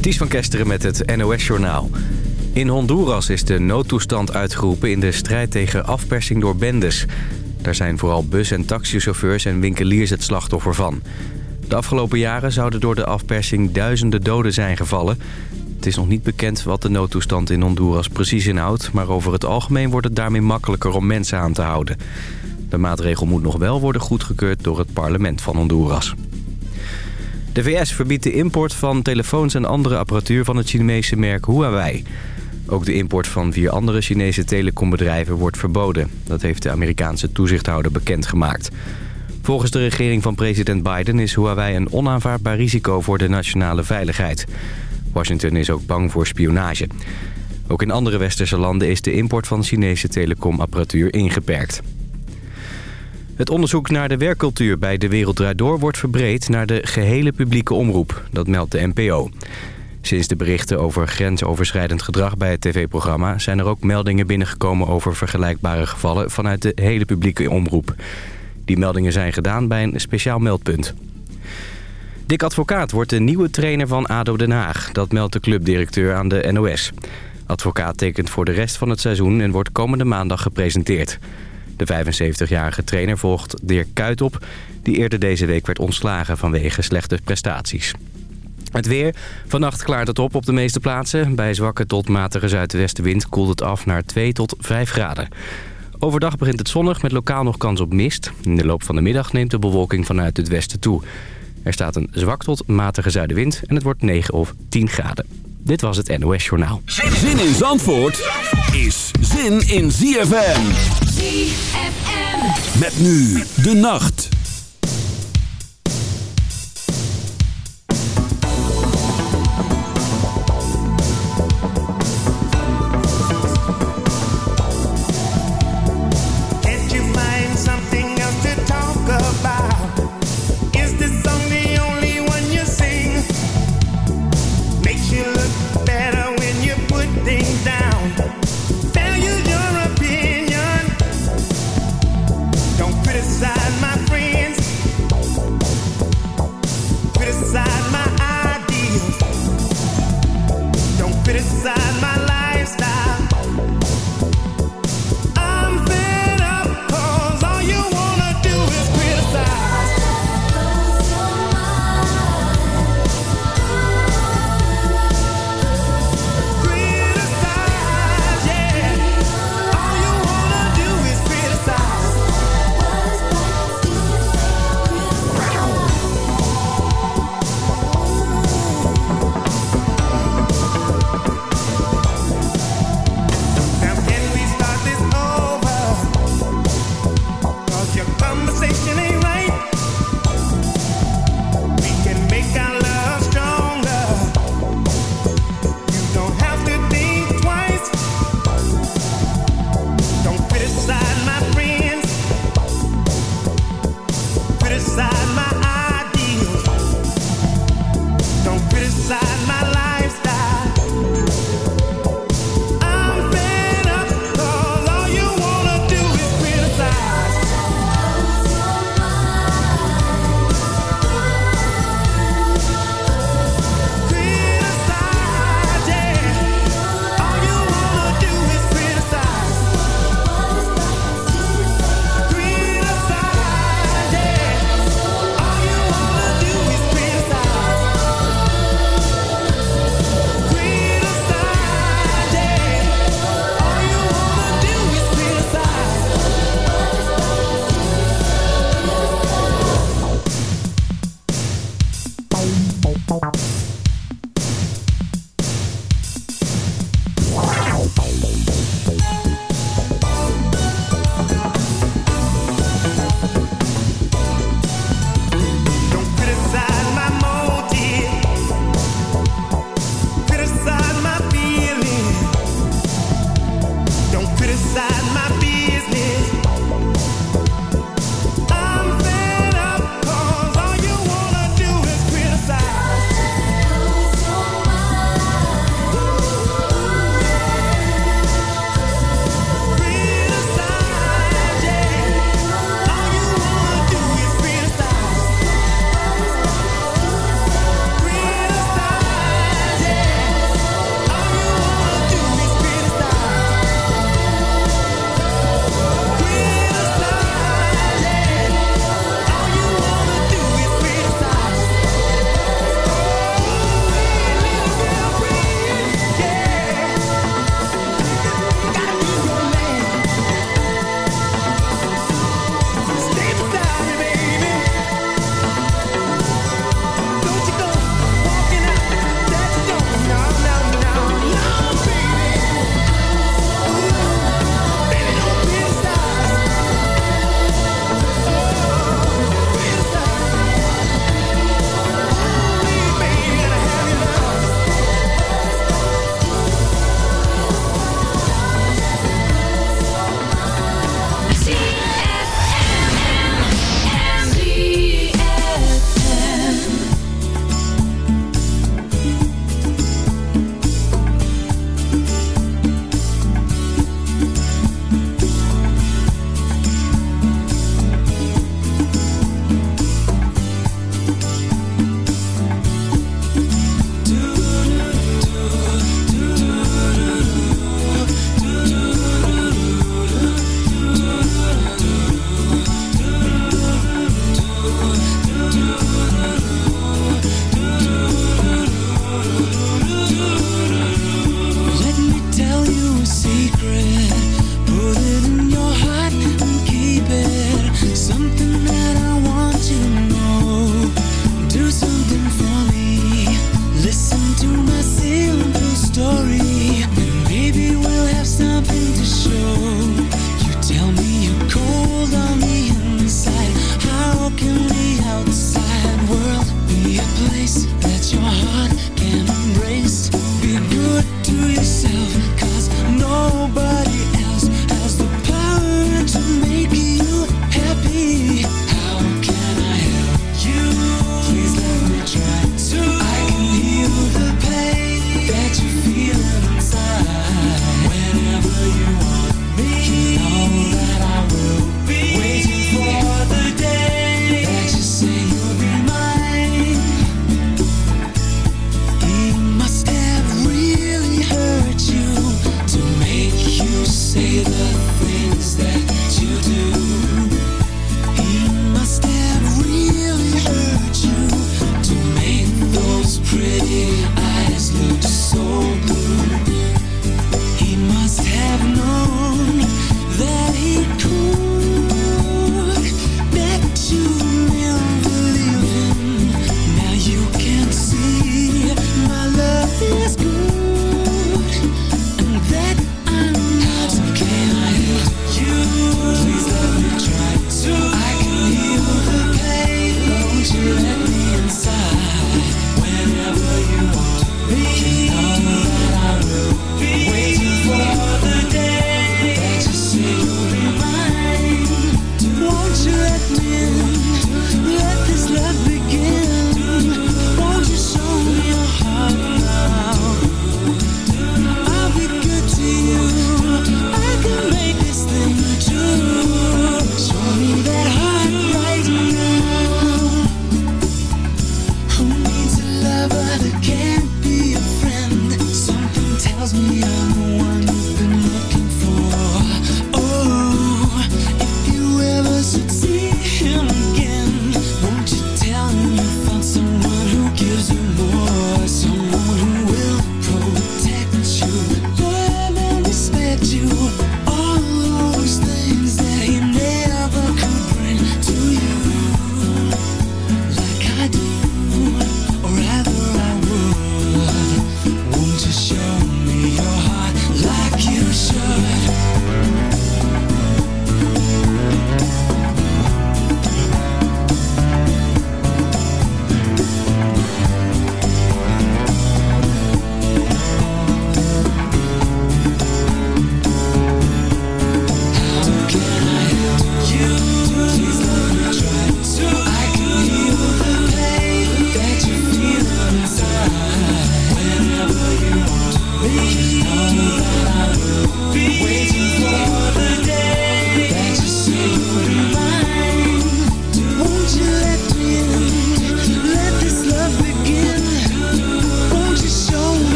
Ties van Kesteren met het NOS-journaal. In Honduras is de noodtoestand uitgeroepen in de strijd tegen afpersing door bendes. Daar zijn vooral bus- en taxichauffeurs en winkeliers het slachtoffer van. De afgelopen jaren zouden door de afpersing duizenden doden zijn gevallen. Het is nog niet bekend wat de noodtoestand in Honduras precies inhoudt... maar over het algemeen wordt het daarmee makkelijker om mensen aan te houden. De maatregel moet nog wel worden goedgekeurd door het parlement van Honduras. De VS verbiedt de import van telefoons en andere apparatuur van het Chinese merk Huawei. Ook de import van vier andere Chinese telecombedrijven wordt verboden. Dat heeft de Amerikaanse toezichthouder bekendgemaakt. Volgens de regering van president Biden is Huawei een onaanvaardbaar risico voor de nationale veiligheid. Washington is ook bang voor spionage. Ook in andere westerse landen is de import van Chinese telecomapparatuur ingeperkt. Het onderzoek naar de werkcultuur bij De Wereld Door wordt verbreed naar de gehele publieke omroep. Dat meldt de NPO. Sinds de berichten over grensoverschrijdend gedrag bij het tv-programma... zijn er ook meldingen binnengekomen over vergelijkbare gevallen vanuit de hele publieke omroep. Die meldingen zijn gedaan bij een speciaal meldpunt. Dick Advocaat wordt de nieuwe trainer van ADO Den Haag. Dat meldt de clubdirecteur aan de NOS. Advocaat tekent voor de rest van het seizoen en wordt komende maandag gepresenteerd. De 75-jarige trainer volgt Dirk Kuyt op... die eerder deze week werd ontslagen vanwege slechte prestaties. Het weer. Vannacht klaart het op op de meeste plaatsen. Bij zwakke tot matige zuidwestenwind koelt het af naar 2 tot 5 graden. Overdag begint het zonnig met lokaal nog kans op mist. In de loop van de middag neemt de bewolking vanuit het westen toe. Er staat een zwak tot matige zuidenwind en het wordt 9 of 10 graden. Dit was het NOS Journaal. Zin in Zandvoort is zin in ZFM. Met nu de nacht.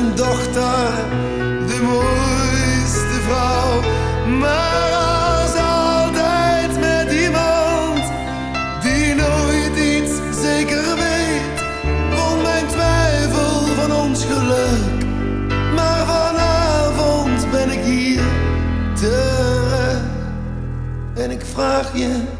zijn dochter, de mooiste vrouw. Maar als altijd met iemand die nooit iets zeker weet, vond mijn twijfel van ons geluk. Maar vanavond ben ik hier terug en ik vraag je.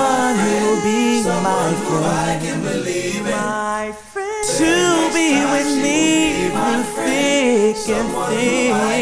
my friend. I can believe it. My friend. To be with me through thick and thin.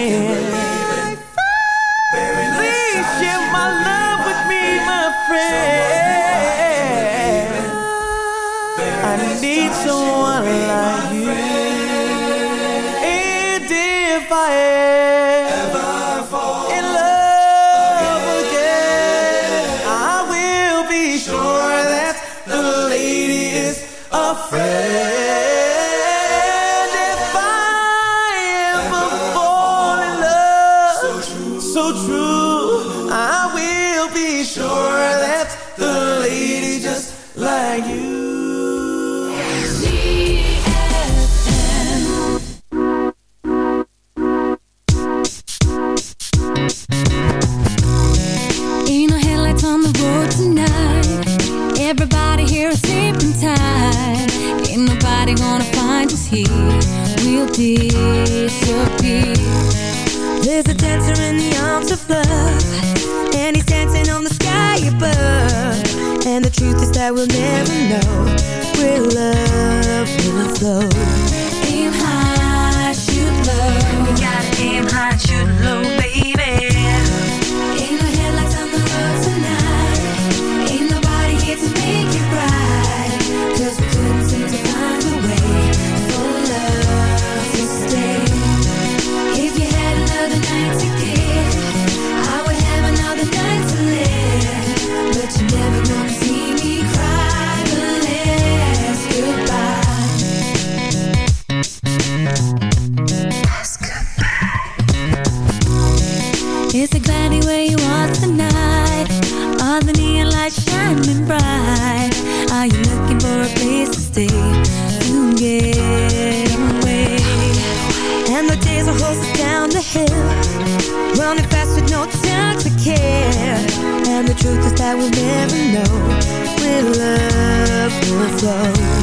looking for a place to stay You get away. And the days are horses down the hill, running fast with no time to care. And the truth is that we'll never know where love will flow.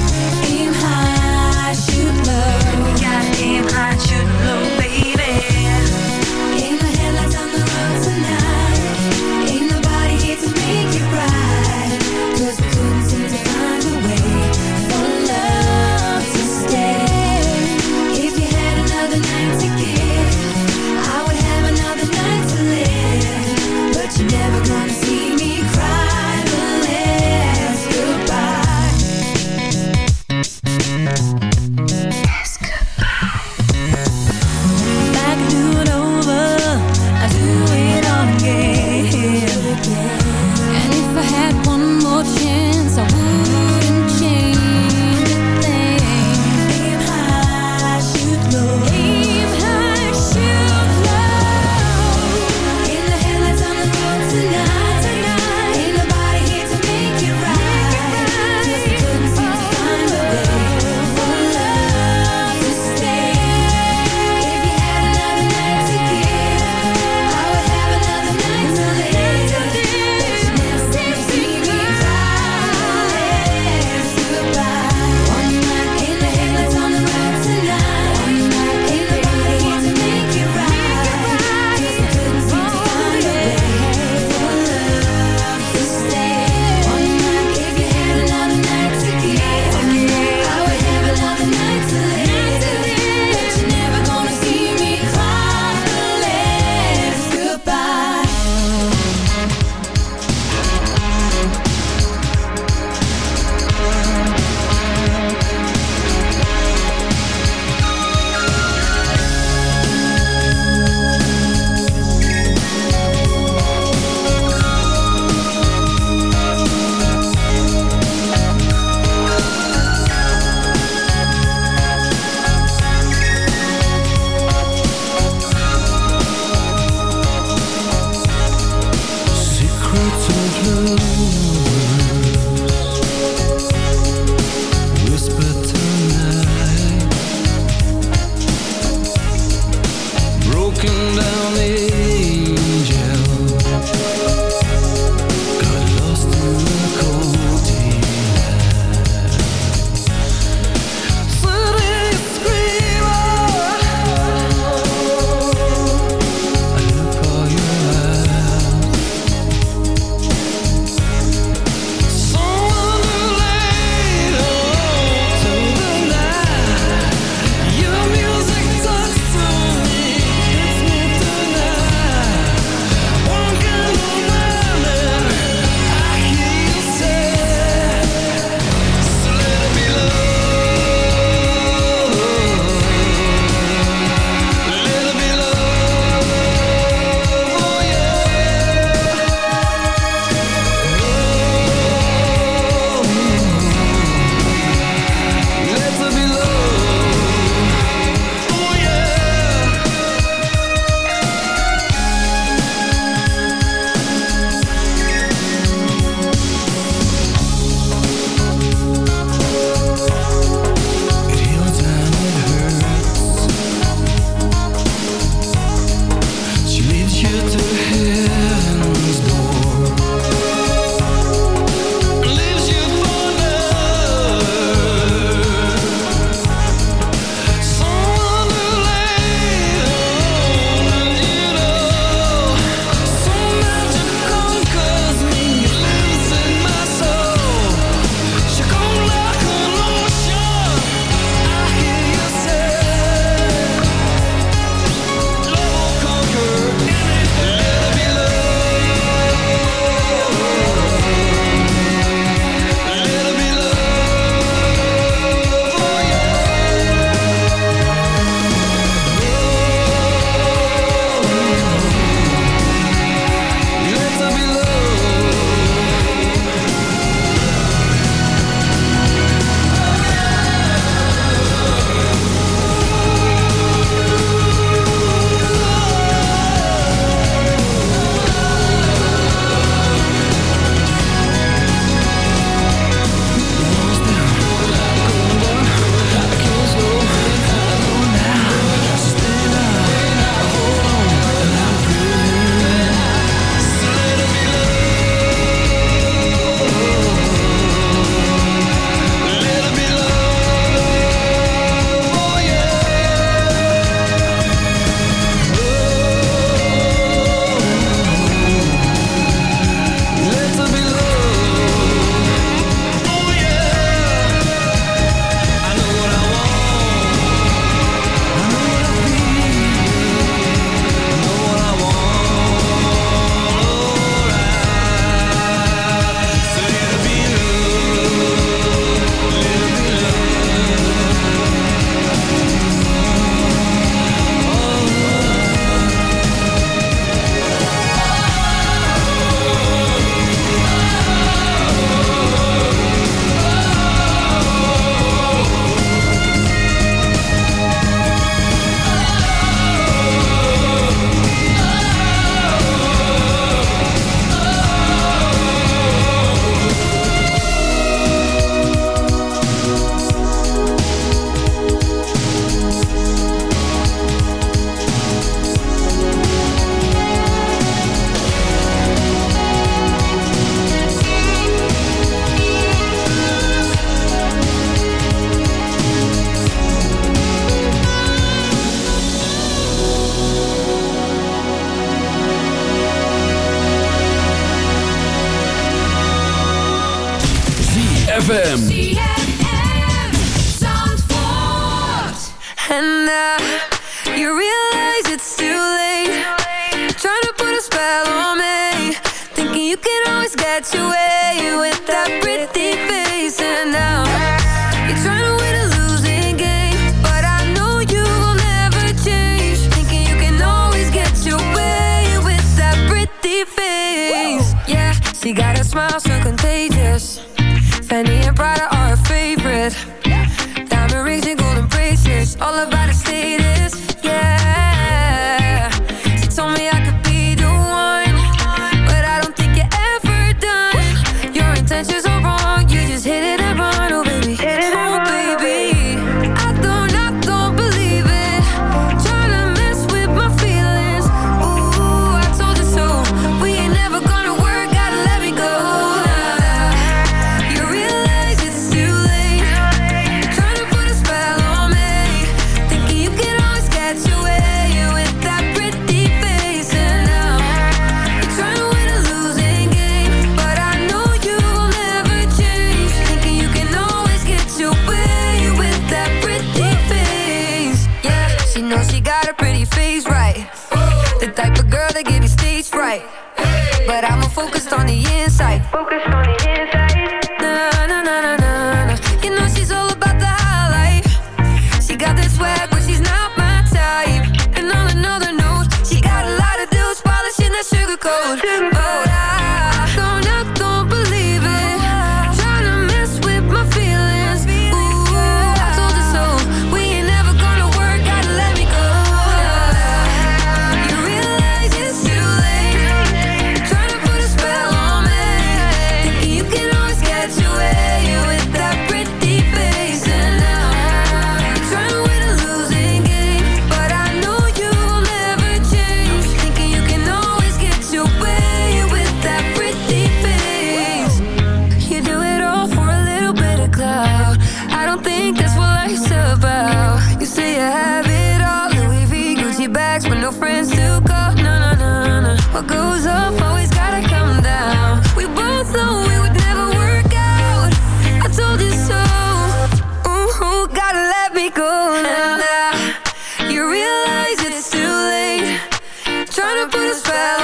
Put a spell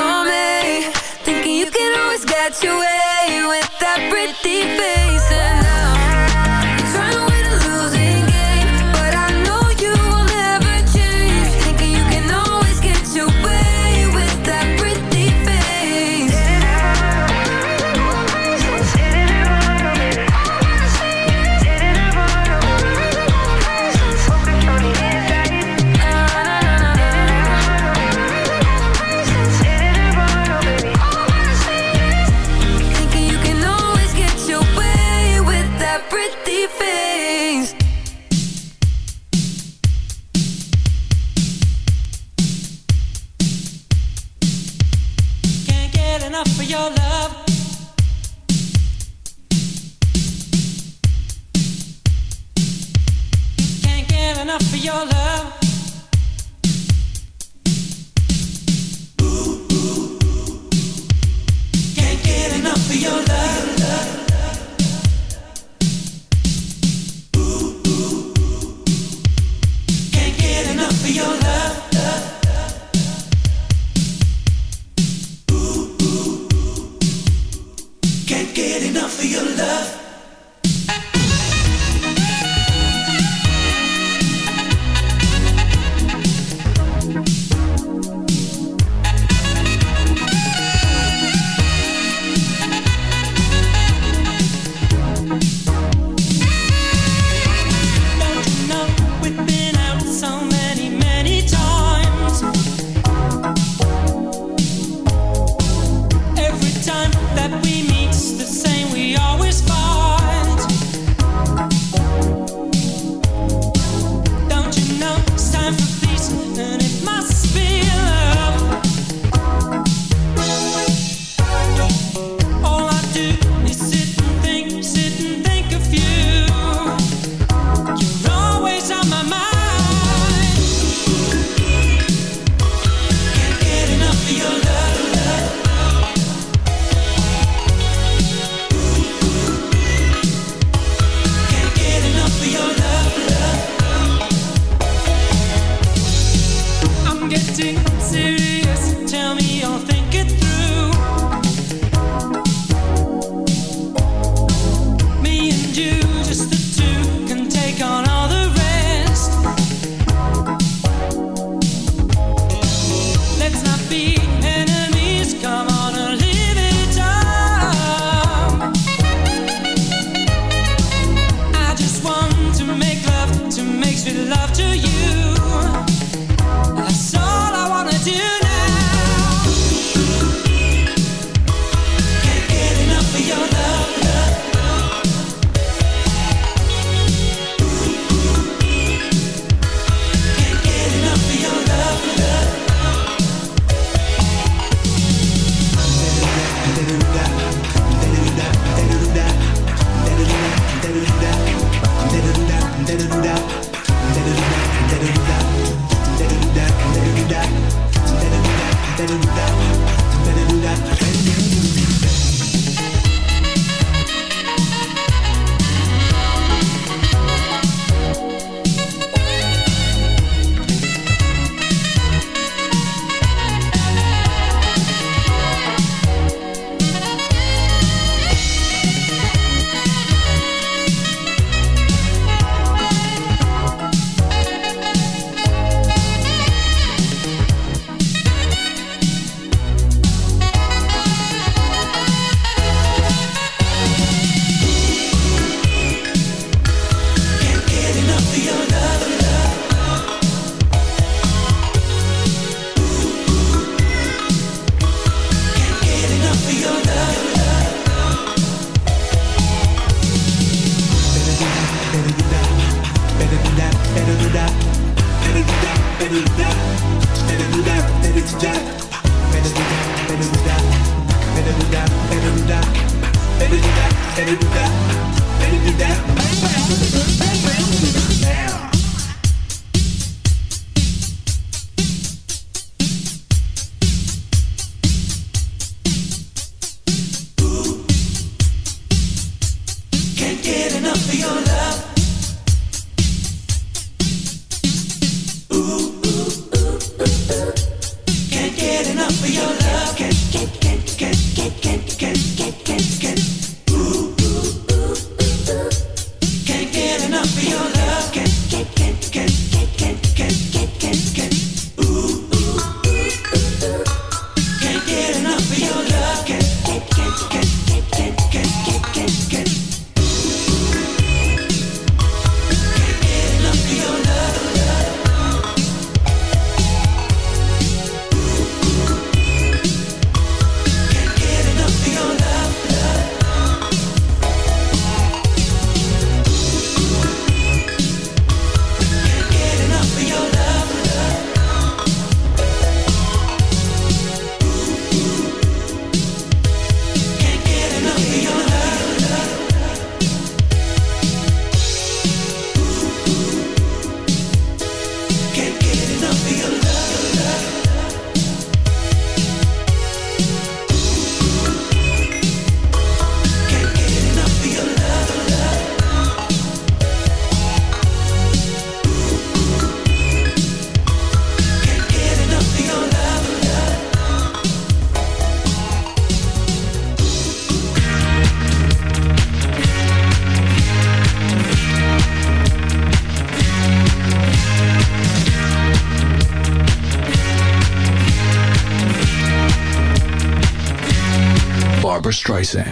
Streisand.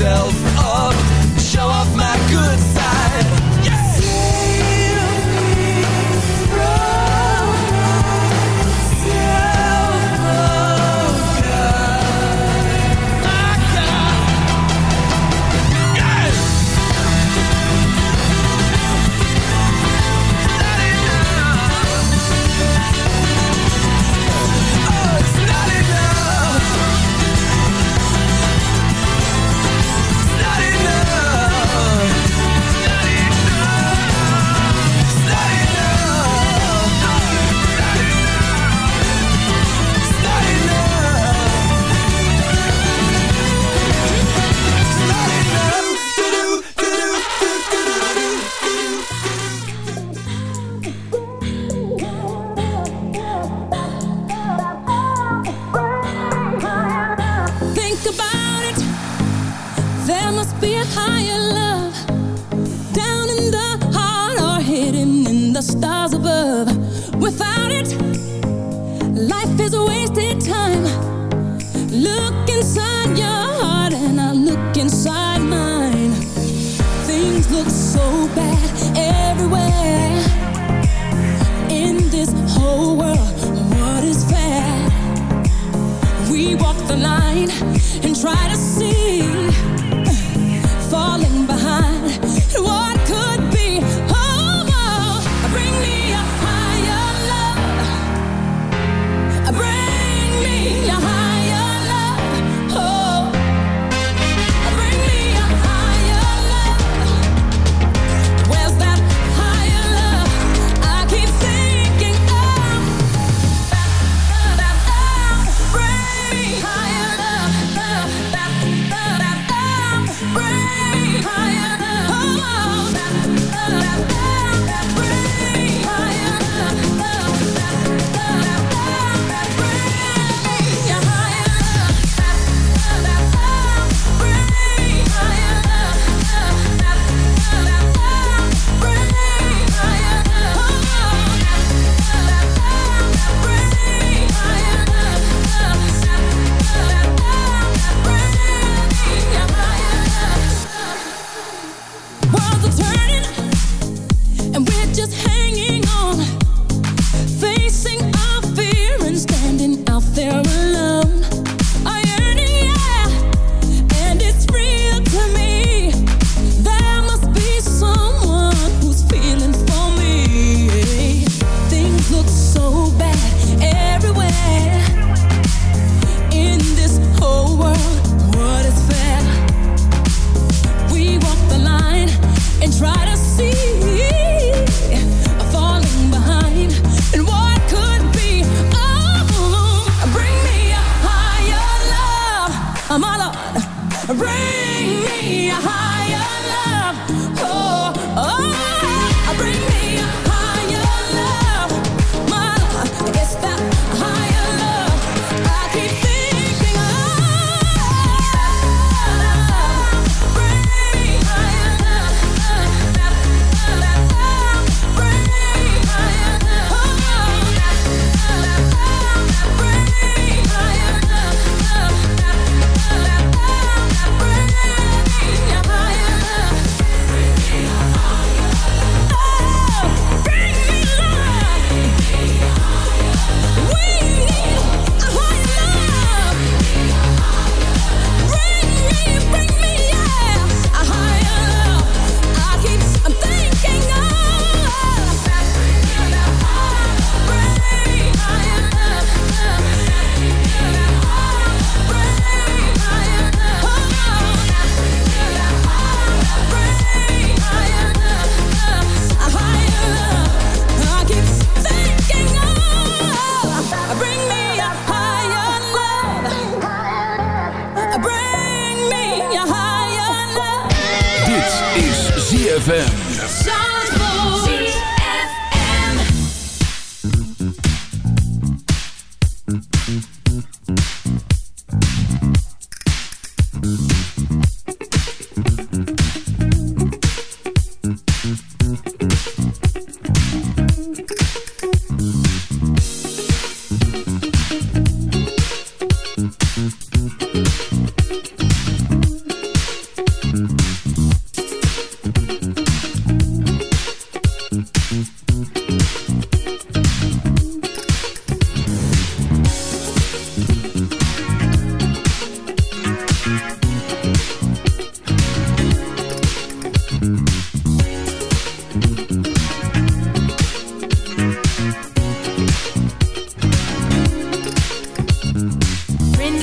Myself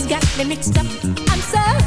got me mixed up. I'm so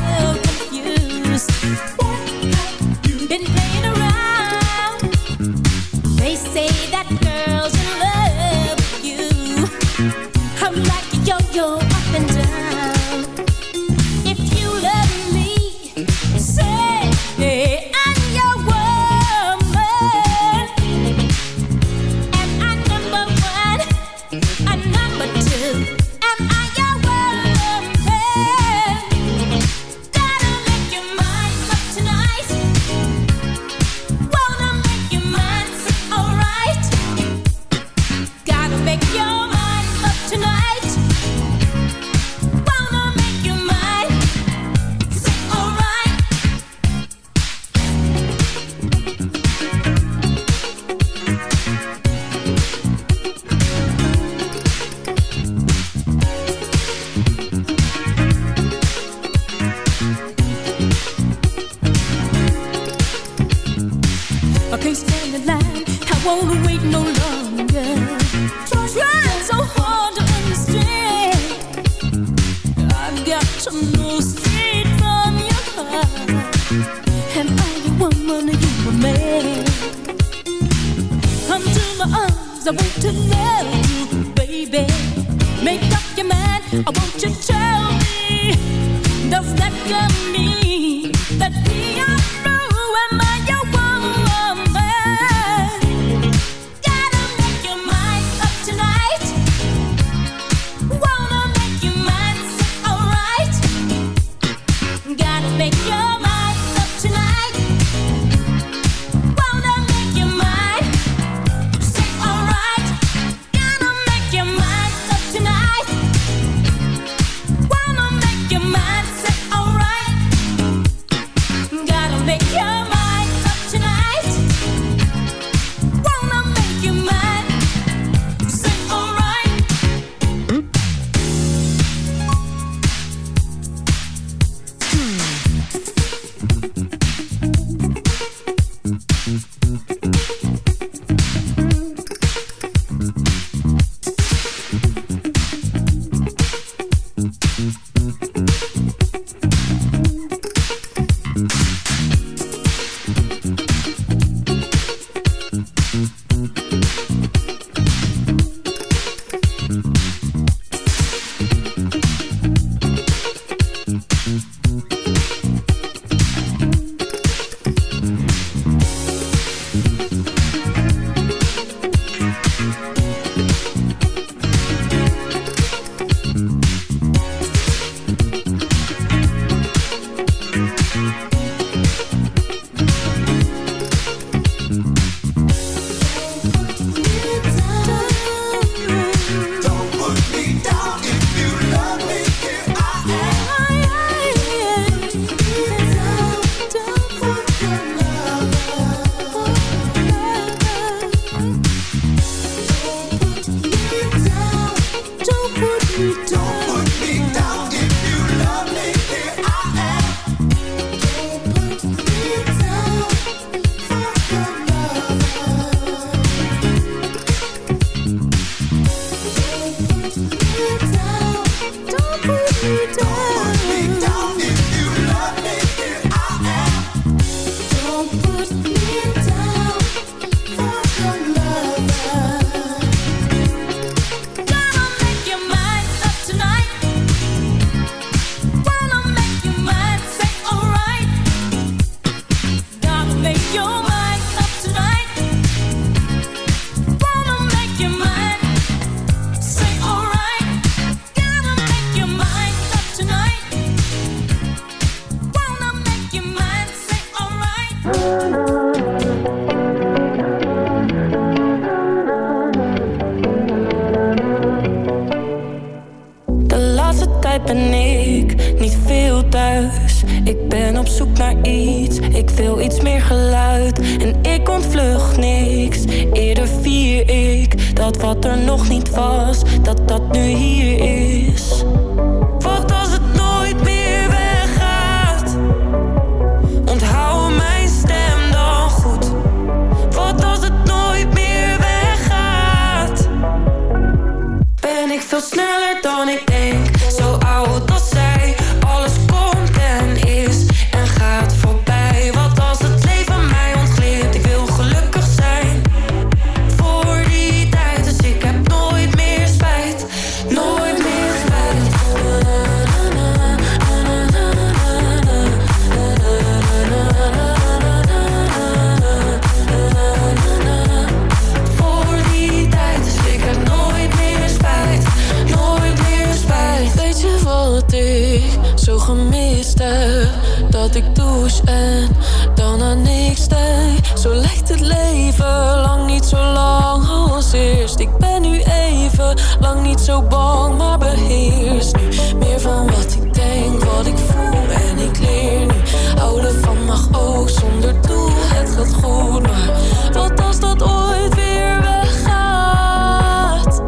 Lang niet zo bang, maar beheers nu meer van wat ik denk, wat ik voel en ik leer nu. Houden van mag ook zonder doel, het gaat goed, maar wat als dat ooit weer weggaat?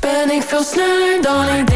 Ben ik veel sneller dan ik denk.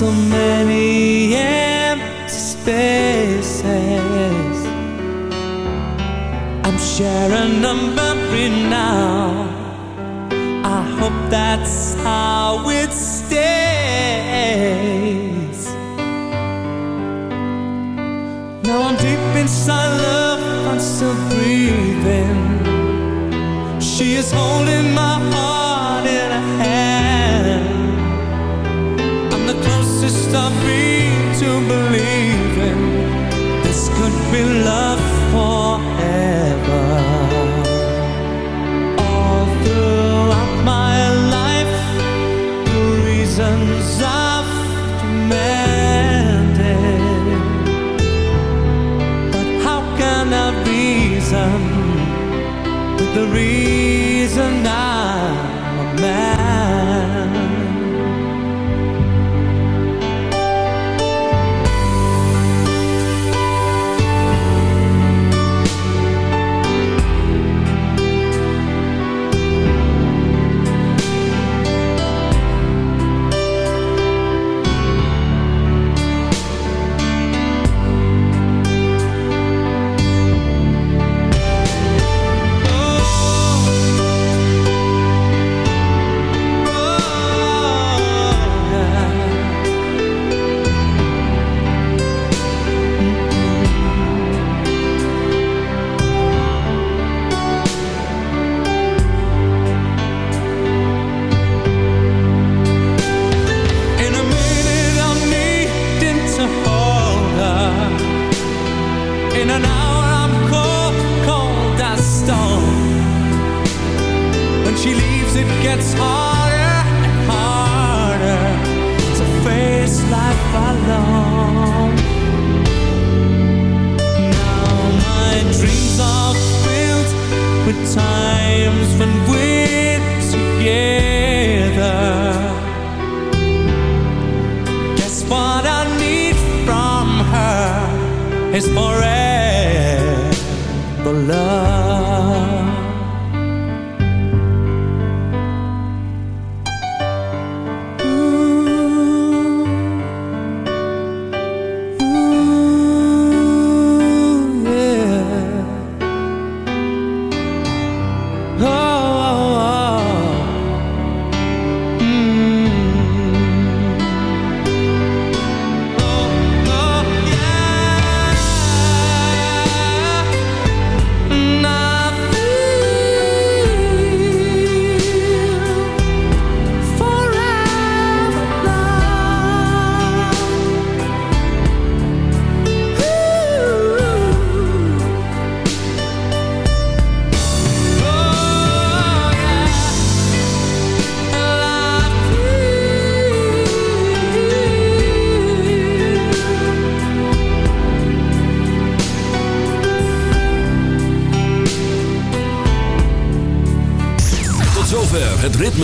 so many empty spaces. I'm sharing a memory now. I hope that's how we In an hour I'm cold, cold as stone. When she leaves it gets harder and harder To face life alone. Now my dreams are filled With times when we're together. Guess what I need from her is forever.